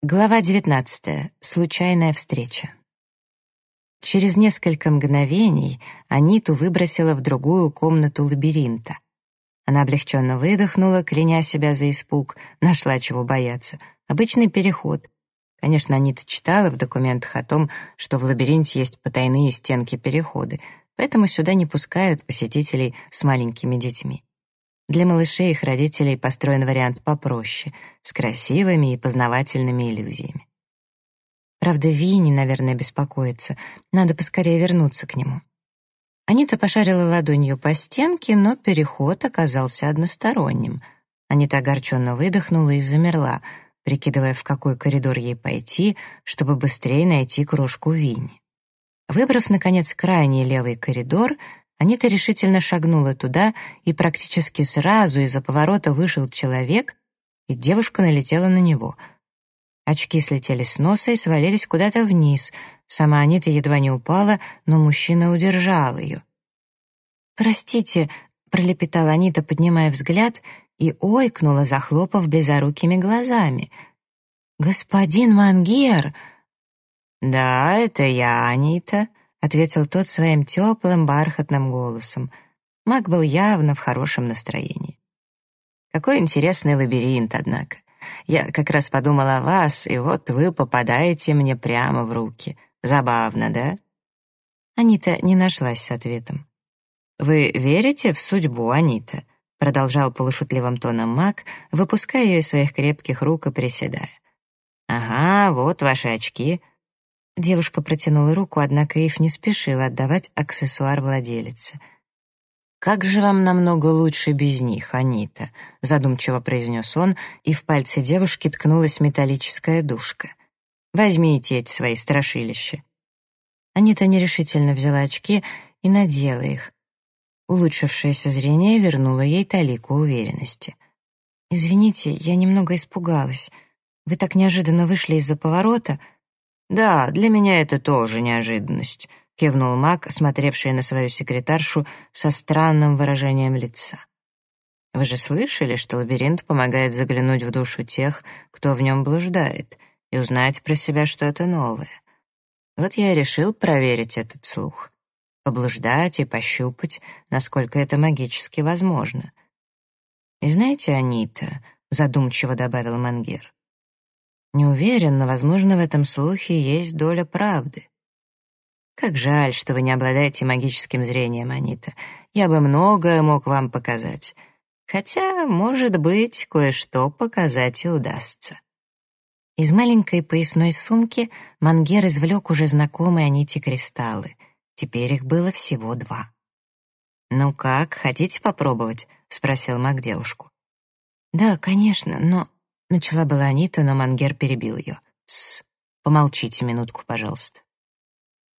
Глава 19. Случайная встреча. Через несколько мгновений Аниту выбросила в другую комнату лабиринта. Она облегченно выдохнула, кляня себя за испуг, нашла чего бояться. Обычный переход. Конечно, Анита читала в документах о том, что в лабиринте есть потайные стенки-переходы, поэтому сюда не пускают посетителей с маленькими детьми. Для малышей их родителей построен вариант попроще, с красивыми и познавательными иллюзиями. Правда, Винни, наверное, беспокоится. Надо поскорее вернуться к нему. Анита пошарила ладонью по стенке, но переход оказался односторонним. Анита огорченно выдохнула и замерла, прикидывая, в какой коридор ей пойти, чтобы быстрее найти крошку Винни. Выбрав, наконец, крайний левый коридор, Анита решительно шагнула туда, и практически сразу из-за поворота вышел человек, и девушка налетела на него. Очки слетели с носа и свалились куда-то вниз. Сама Анита едва не упала, но мужчина удержал ее. «Простите», — пролепетала Анита, поднимая взгляд, и ойкнула, захлопав близорукими глазами. «Господин Мангер!» «Да, это я, Анита», — ответил тот своим теплым бархатным голосом. Маг был явно в хорошем настроении. «Какой интересный лабиринт, однако. Я как раз подумала о вас, и вот вы попадаете мне прямо в руки. Забавно, да?» Анита не нашлась с ответом. «Вы верите в судьбу, Анита?» — продолжал полушутливым тоном маг, выпуская ее из своих крепких рук и приседая. «Ага, вот ваши очки. Девушка протянула руку, однако Ив не спешила отдавать аксессуар владелице. «Как же вам намного лучше без них, Анита», — задумчиво произнес он, и в пальце девушки ткнулась металлическая душка. «Возьмите эти свои страшилища». Анита нерешительно взяла очки и надела их. Улучшившееся зрение вернуло ей талику уверенности. «Извините, я немного испугалась. Вы так неожиданно вышли из-за поворота», «Да, для меня это тоже неожиданность», — кивнул Мак, смотревший на свою секретаршу со странным выражением лица. «Вы же слышали, что лабиринт помогает заглянуть в душу тех, кто в нем блуждает, и узнать про себя что-то новое. Вот я и решил проверить этот слух, поблуждать и пощупать, насколько это магически возможно. И знаете, Анита, — задумчиво добавил Мангер, не уверен, но, возможно, в этом слухе есть доля правды. Как жаль, что вы не обладаете магическим зрением, Анита. Я бы многое мог вам показать. Хотя, может быть, кое-что показать и удастся. Из маленькой поясной сумки Мангер извлек уже знакомые Аните кристаллы. Теперь их было всего два. «Ну как, хотите попробовать?» — спросил маг девушку. «Да, конечно, но Начала была Анита, но Мангер перебил ее. «Тссс, помолчите минутку, пожалуйста».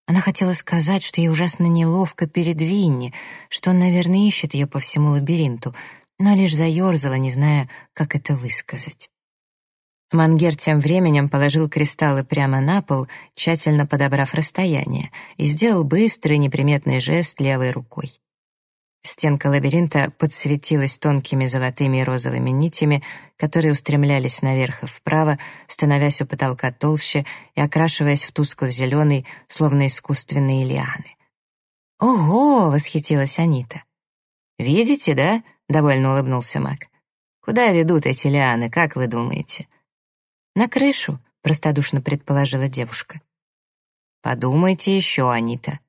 Она хотела сказать, что ей ужасно неловко перед Винни, что он, наверное, ищет ее по всему лабиринту, но лишь заерзала, не зная, как это высказать. Мангер тем временем положил кристаллы прямо на пол, тщательно подобрав расстояние, и сделал быстрый неприметный жест левой рукой. Стенка лабиринта подсветилась тонкими золотыми и розовыми нитями, которые устремлялись наверх и вправо, становясь у потолка толще и окрашиваясь в тускло-зеленый, словно искусственные лианы. «Ого!» — восхитилась Анита. «Видите, да?» — довольно улыбнулся Мак. «Куда ведут эти лианы, как вы думаете?» «На крышу», — простодушно предположила девушка. «Подумайте еще, Анита»,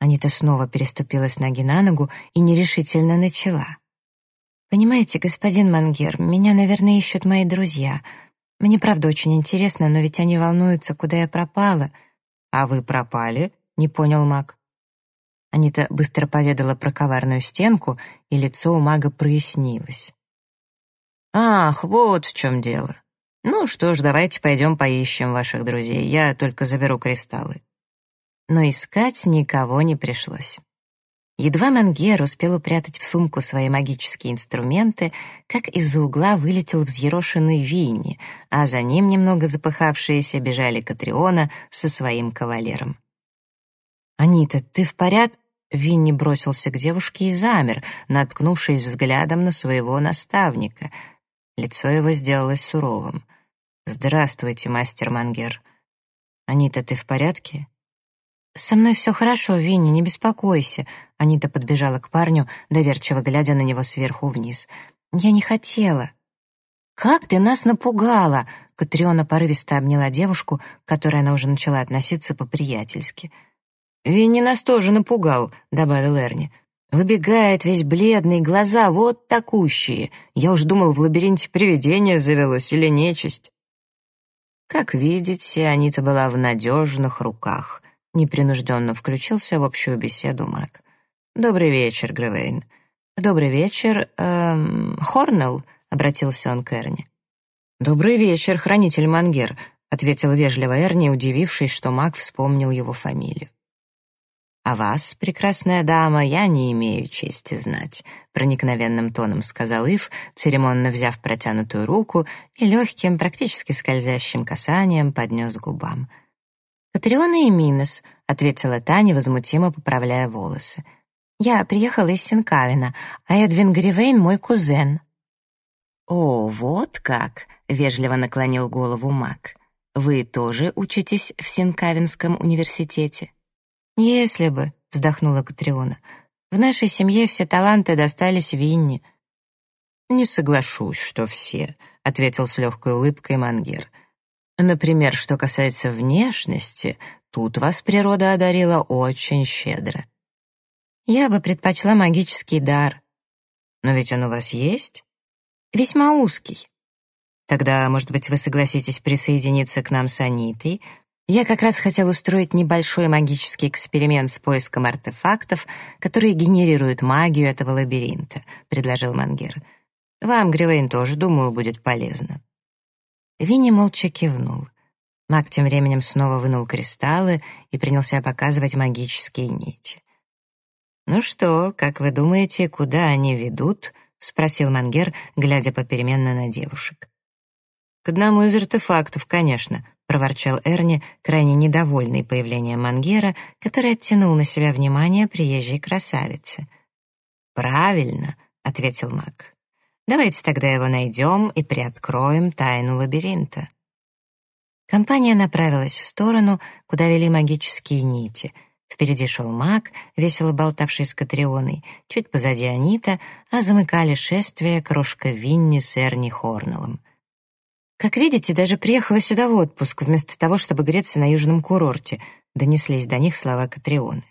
Анита снова переступила с ноги на ногу и нерешительно начала. «Понимаете, господин Мангер, меня, наверное, ищут мои друзья. Мне правда очень интересно, но ведь они волнуются, куда я пропала». «А вы пропали?» — не понял маг. Анита быстро поведала про коварную стенку, и лицо у мага прояснилось. «Ах, вот в чем дело. Ну что ж, давайте пойдем поищем ваших друзей. Я только заберу кристаллы» но искать никого не пришлось. Едва Мангер успел упрятать в сумку свои магические инструменты, как из-за угла вылетел взъерошенный Винни, а за ним немного запыхавшиеся бежали Катриона со своим кавалером. «Анита, ты в порядке?» Винни бросился к девушке и замер, наткнувшись взглядом на своего наставника. Лицо его сделалось суровым. «Здравствуйте, мастер Мангер. Анита, ты в порядке?» «Со мной все хорошо, Винни, не беспокойся», — Анита подбежала к парню, доверчиво глядя на него сверху вниз. «Я не хотела». «Как ты нас напугала!» — Катриона порывисто обняла девушку, к которой она уже начала относиться по-приятельски. «Винни нас тоже напугал», — добавил Эрни. «Выбегает весь бледный, глаза вот такущие. Я уж думал, в лабиринте привидение завелось или нечисть». Как видите, Анита была в надежных руках. Непринужденно включился в общую беседу маг. «Добрый вечер, Гревейн». «Добрый вечер, эм, Хорнелл», — обратился он к Эрни. «Добрый вечер, хранитель Мангер», — ответил вежливо Эрни, удивившись, что маг вспомнил его фамилию. «А вас, прекрасная дама, я не имею чести знать», — проникновенным тоном сказал Ив, церемонно взяв протянутую руку и легким, практически скользящим касанием поднес к губам. «Катриона и Минос», — ответила Таня, возмутимо поправляя волосы. «Я приехала из Синкавина, а Эдвин Гривейн — мой кузен». «О, вот как!» — вежливо наклонил голову Мак. «Вы тоже учитесь в Синкавинском университете?» «Если бы», — вздохнула Катриона. «В нашей семье все таланты достались Винни». «Не соглашусь, что все», — ответил с легкой улыбкой Мангер. Например, что касается внешности, тут вас природа одарила очень щедро. Я бы предпочла магический дар. Но ведь он у вас есть? Весьма узкий. Тогда, может быть, вы согласитесь присоединиться к нам с Анитой? Я как раз хотел устроить небольшой магический эксперимент с поиском артефактов, которые генерируют магию этого лабиринта, предложил Мангер. Вам, Гривейн, тоже, думаю, будет полезно. Винни молча кивнул. Маг тем временем снова вынул кристаллы и принялся показывать магические нити. «Ну что, как вы думаете, куда они ведут?» — спросил Мангер, глядя попеременно на девушек. «К одному из артефактов, конечно», — проворчал Эрни, крайне недовольный появлением Мангера, который оттянул на себя внимание приезжей красавицы. «Правильно», — ответил маг. Давайте тогда его найдем и приоткроем тайну лабиринта. Компания направилась в сторону, куда вели магические нити. Впереди шел маг, весело болтавший с Катрионой, чуть позади Анита, а замыкали шествие крошка Винни с Эрни Хорнеллом. «Как видите, даже приехала сюда в отпуск, вместо того, чтобы греться на южном курорте», донеслись до них слова Катрионы.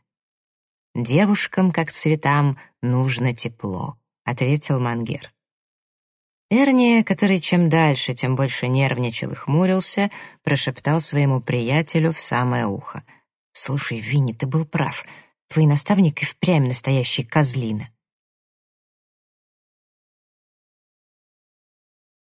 «Девушкам, как цветам, нужно тепло», — ответил Мангер. Эрни, который чем дальше, тем больше нервничал и хмурился, прошептал своему приятелю в самое ухо. «Слушай, Винни, ты был прав. Твой наставник и впрямь настоящий козлина».